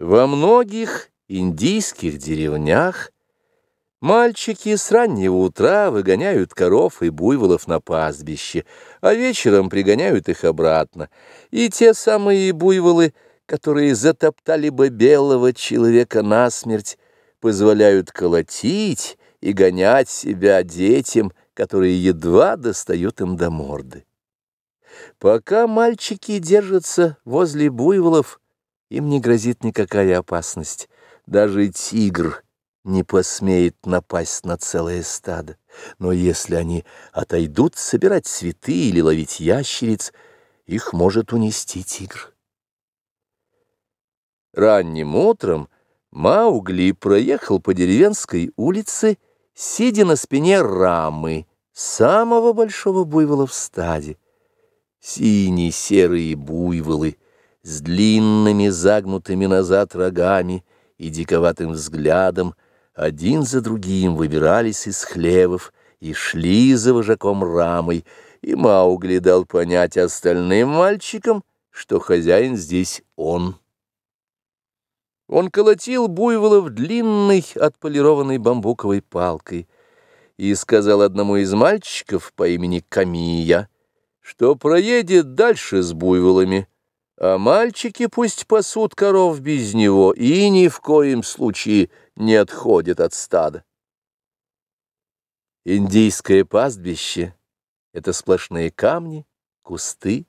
Во многих индийских деревнях мальчики с раннего утра выгоняют коров и буйволов на пастбище, а вечером пригоняют их обратно. И те самые буйволы, которые затоптали бы белого человека насмерть, позволяют колотить и гонять себя детям, которые едва достают им до морды. Пока мальчики держатся возле буйволов, им не грозит никакая опасность. Даже тигр не посмеет напасть на целое стадо. Но если они отойдут собирать цветы или ловить ящериц, их может унести тигр. Ранним утром Маугли проехал по деревенской улице, сидя на спине рамы, самого большого буйвола в стаде. Синие серые буйволы — с длинными загнутыми назад рогами и диковатым взглядом, один за другим выбирались из хлевов и шли за вожаком рамой, и Маугли дал понять остальным мальчикам, что хозяин здесь он. Он колотил буйволов длинной отполированной бамбуковой палкой и сказал одному из мальчиков по имени Камия, что проедет дальше с буйволами, а мальчики пусть пасут коров без него и ни в коем случае не отходят от стада. Индийское пастбище — это сплошные камни, кусты,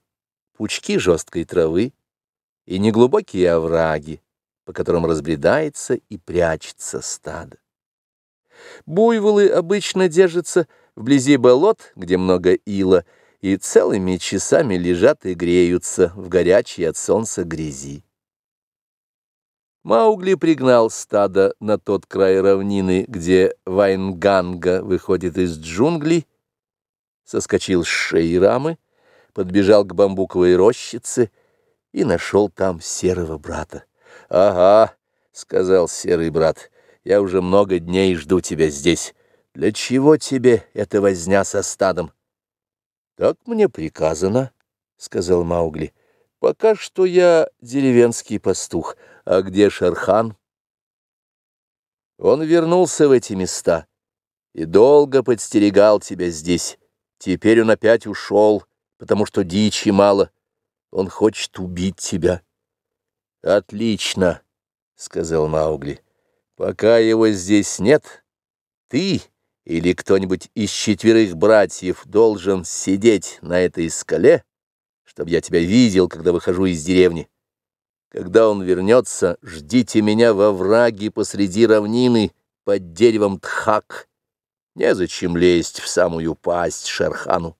пучки жесткой травы и неглубокие овраги, по которым разбредается и прячется стадо. Буйволы обычно держатся вблизи болот, где много ила, и целыми часами лежат и греются в горячей от солнца грязи. Маугли пригнал стадо на тот край равнины, где Вайнганга выходит из джунглей, соскочил с шеи рамы, подбежал к бамбуковой рощице и нашел там серого брата. — Ага, — сказал серый брат, — я уже много дней жду тебя здесь. Для чего тебе эта возня со стадом? — «Так мне приказано», — сказал Маугли. «Пока что я деревенский пастух. А где Шерхан?» Он вернулся в эти места и долго подстерегал тебя здесь. Теперь он опять ушел, потому что дичи мало. Он хочет убить тебя. «Отлично», — сказал Маугли. «Пока его здесь нет, ты или кто-нибудь из четверых братьев должен сидеть на этой скале, чтобы я тебя видел, когда выхожу из деревни. Когда он вернется, ждите меня во враге посреди равнины под деревом Тхак. Незачем лезть в самую пасть Шерхану.